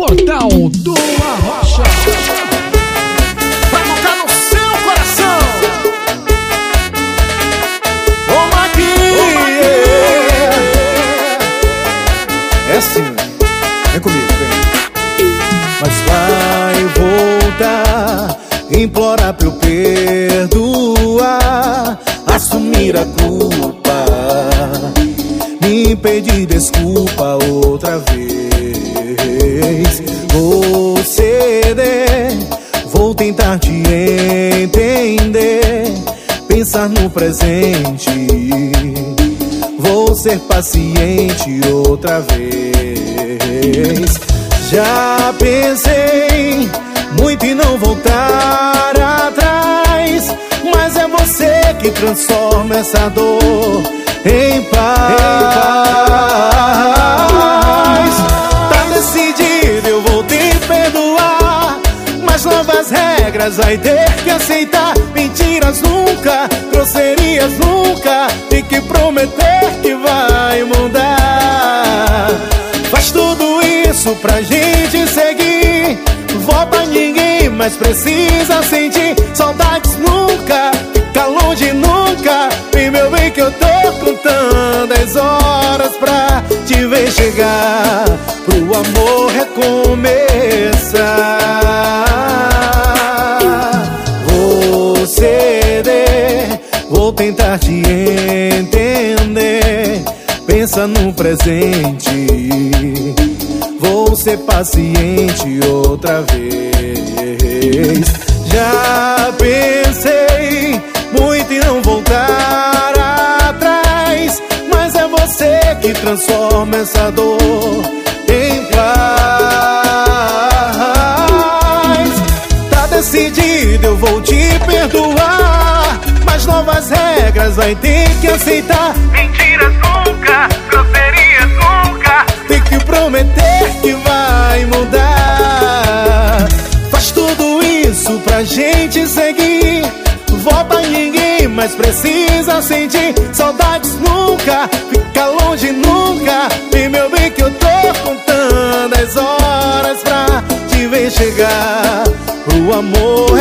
Portal do Arrocha. Vai tocar no seu coração. Toma aqui. É assim, vem comigo, vem. Mas vai voltar, implorar pra eu perdoar, assumir a culpa, pedir desculpa outra vez. Vou ceder, vou tentar te entender, pensar no presente. Vou ser paciente outra vez. Já pensei muito em não voltar atrás, mas é você que transforma essa dor em paz. Novas regras vai ter que aceitar. Mentiras nunca, grosserias nunca, tem que prometer que vai mudar. Faz tudo isso pra gente seguir. Volta ninguém, mas precisa sentir saudades nunca. Fica longe nunca. Vem meu bem que eu tô contando as horas pra te ver chegar. Pro amor recomeçar. Entender. Pensa no presente. Vou ser paciente outra vez. Já pensei muito em não voltar atrás, mas é você que transforma essa dor em paz. Tá decidido, eu vou te perdoar, regras vai ter que aceitar. Mentiras nunca, grosserias nunca. Tem que prometer que vai mudar. Faz tudo isso pra gente seguir. Volta ninguém, mas precisa sentir saudades nunca. Fica longe nunca. Vem meu bem que eu tô contando as horas pra te ver chegar. Pro amor